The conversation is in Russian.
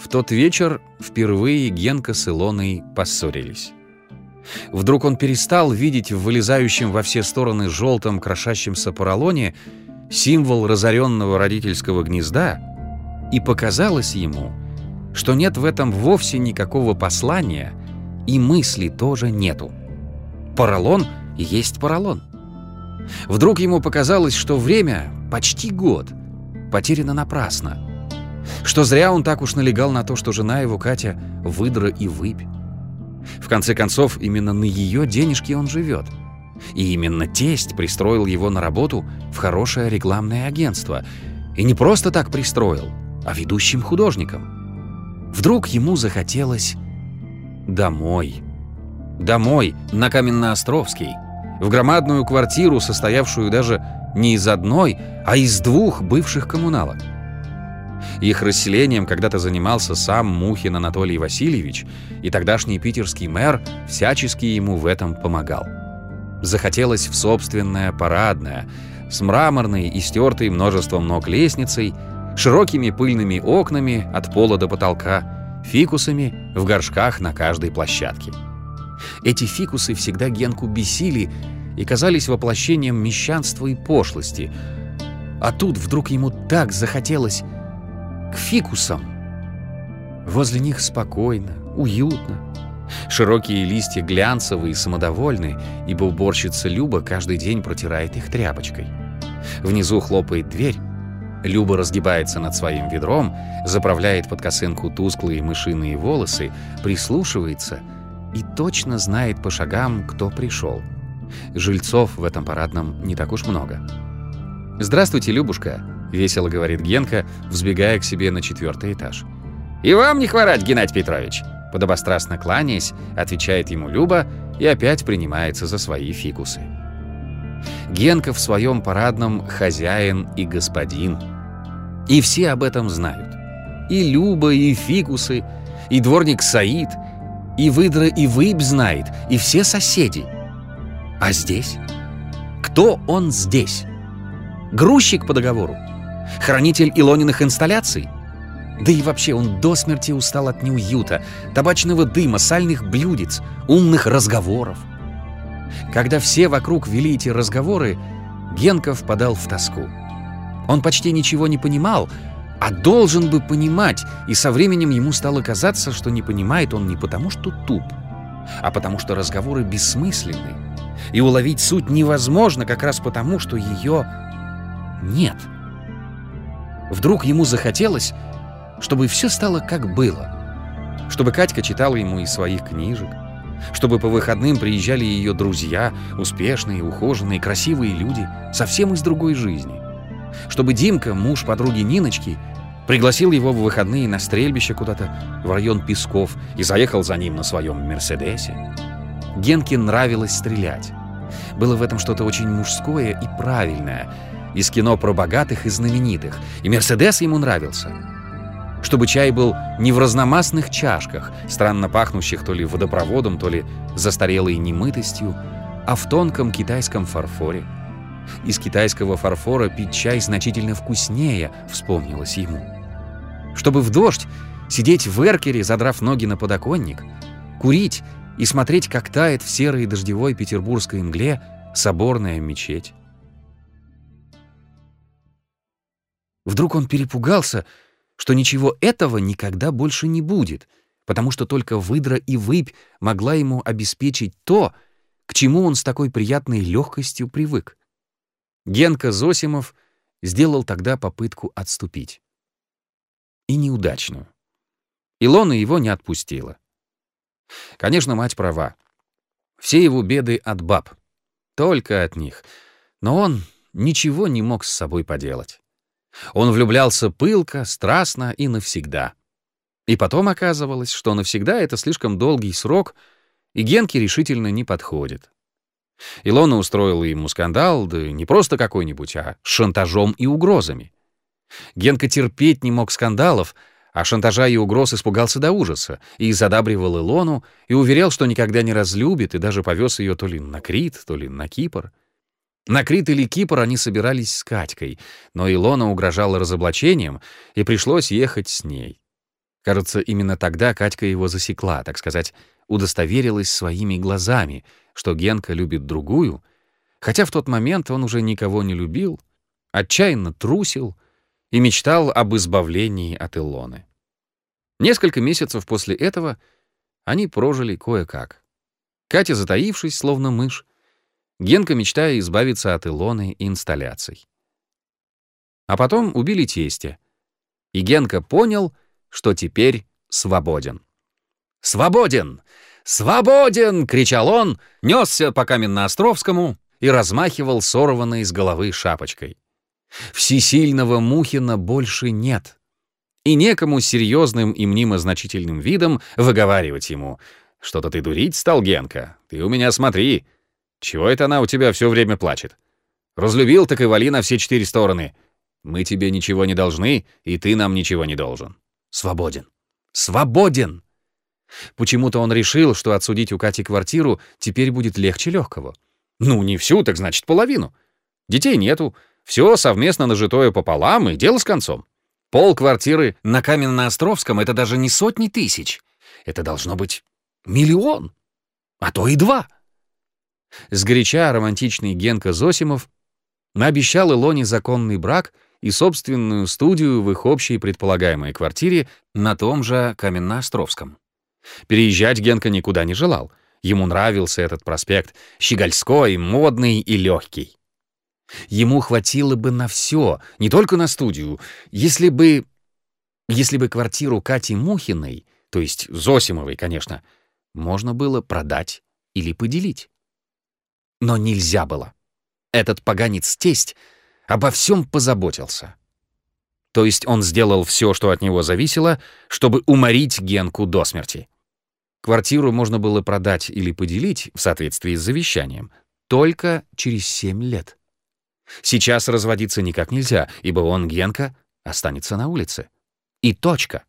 В тот вечер впервые Генка с Илоной поссорились. Вдруг он перестал видеть в вылезающем во все стороны желтом крошащемся поролоне символ разоренного родительского гнезда, и показалось ему, что нет в этом вовсе никакого послания, и мысли тоже нету. Поролон есть поролон. Вдруг ему показалось, что время, почти год, потеряно напрасно. Что зря он так уж налегал на то, что жена его, Катя, выдра и выпь. В конце концов, именно на ее денежки он живет. И именно тесть пристроил его на работу в хорошее рекламное агентство. И не просто так пристроил, а ведущим художником. Вдруг ему захотелось домой. Домой, на Каменноостровский. В громадную квартиру, состоявшую даже не из одной, а из двух бывших коммуналок. Их расселением когда-то занимался сам Мухин Анатолий Васильевич, и тогдашний питерский мэр всячески ему в этом помогал. Захотелось в собственное парадное, с мраморной и стертой множеством ног лестницей, широкими пыльными окнами от пола до потолка, фикусами в горшках на каждой площадке. Эти фикусы всегда Генку бесили и казались воплощением мещанства и пошлости. А тут вдруг ему так захотелось к фикусам. Возле них спокойно, уютно. Широкие листья глянцевые и самодовольны, ибо уборщица Люба каждый день протирает их тряпочкой. Внизу хлопает дверь. Люба разгибается над своим ведром, заправляет под косынку тусклые мышиные волосы, прислушивается и точно знает по шагам, кто пришел. Жильцов в этом парадном не так уж много. «Здравствуйте, Любушка!» — весело говорит Генка, взбегая к себе на четвертый этаж. «И вам не хворать, Геннадий Петрович!» Подобострастно кланяясь, отвечает ему Люба и опять принимается за свои фикусы. Генка в своем парадном хозяин и господин. И все об этом знают. И Люба, и фикусы, и дворник Саид, и выдра, и выбь знает, и все соседи. А здесь? Кто он здесь? Грузчик по договору? Хранитель Илониных инсталляций? Да и вообще он до смерти устал от неуюта, табачного дыма, сальных блюдец, умных разговоров. Когда все вокруг вели эти разговоры, Генка впадал в тоску. Он почти ничего не понимал, а должен бы понимать, и со временем ему стало казаться, что не понимает он не потому, что туп, а потому что разговоры бессмысленны, и уловить суть невозможно как раз потому, что ее нет. Вдруг ему захотелось, чтобы все стало как было. Чтобы Катька читала ему из своих книжек, чтобы по выходным приезжали ее друзья, успешные, ухоженные, красивые люди, совсем из другой жизни. Чтобы Димка, муж подруги Ниночки, пригласил его в выходные на стрельбище куда-то в район Песков и заехал за ним на своем «Мерседесе». Генке нравилось стрелять. Было в этом что-то очень мужское и правильное — из кино про богатых и знаменитых, и «Мерседес» ему нравился. Чтобы чай был не в разномастных чашках, странно пахнущих то ли водопроводом, то ли застарелой немытостью, а в тонком китайском фарфоре. Из китайского фарфора пить чай значительно вкуснее, вспомнилось ему. Чтобы в дождь сидеть в эркере, задрав ноги на подоконник, курить и смотреть, как тает в серой дождевой петербургской мгле соборная мечеть. Вдруг он перепугался, что ничего этого никогда больше не будет, потому что только выдра и выпь могла ему обеспечить то, к чему он с такой приятной легкостью привык. Генка Зосимов сделал тогда попытку отступить. И неудачную. Илона его не отпустила. Конечно, мать права. Все его беды от баб. Только от них. Но он ничего не мог с собой поделать. Он влюблялся пылко, страстно и навсегда. И потом оказывалось, что навсегда — это слишком долгий срок, и Генке решительно не подходит. Илона устроила ему скандал, да не просто какой-нибудь, а шантажом и угрозами. Генка терпеть не мог скандалов, а шантажа и угроз испугался до ужаса, и задабривал Илону, и уверял, что никогда не разлюбит, и даже повез ее то ли на Крит, то ли на Кипр. На Крит или Кипр они собирались с Катькой, но Илона угрожала разоблачением, и пришлось ехать с ней. Кажется, именно тогда Катька его засекла, так сказать, удостоверилась своими глазами, что Генка любит другую, хотя в тот момент он уже никого не любил, отчаянно трусил и мечтал об избавлении от Илоны. Несколько месяцев после этого они прожили кое-как. Катя, затаившись, словно мышь, Генка, мечтая избавиться от Илоны и инсталляций. А потом убили тестя. И Генка понял, что теперь свободен. «Свободен! Свободен!» — кричал он, несся по Каменноостровскому и размахивал сорванной с головы шапочкой. Всесильного Мухина больше нет. И некому серьезным и мнимо значительным видом выговаривать ему. «Что-то ты дурить стал, Генка? Ты у меня смотри. Чего это она у тебя все время плачет? Разлюбил, так и вали на все четыре стороны. Мы тебе ничего не должны, и ты нам ничего не должен. Свободен. Свободен!» Почему-то он решил, что отсудить у Кати квартиру теперь будет легче легкого. Ну, не всю, так значит половину. Детей нету, все совместно нажитое пополам, и дело с концом. Пол квартиры на Каменноостровском — это даже не сотни тысяч. Это должно быть миллион, а то и два. Сгоряча романтичный Генка Зосимов обещал Илоне законный брак и собственную студию в их общей предполагаемой квартире на том же Каменноостровском. Переезжать Генка никуда не желал. Ему нравился этот проспект, щегольской, модный и легкий. Ему хватило бы на все, не только на студию, если бы... Если бы квартиру Кати Мухиной, то есть Зосимовой, конечно, можно было продать или поделить. Но нельзя было. Этот поганец-тесть обо всем позаботился. То есть он сделал все, что от него зависело, чтобы уморить Генку до смерти. Квартиру можно было продать или поделить в соответствии с завещанием только через семь лет. Сейчас разводиться никак нельзя, ибо он, Генка, останется на улице. И точка.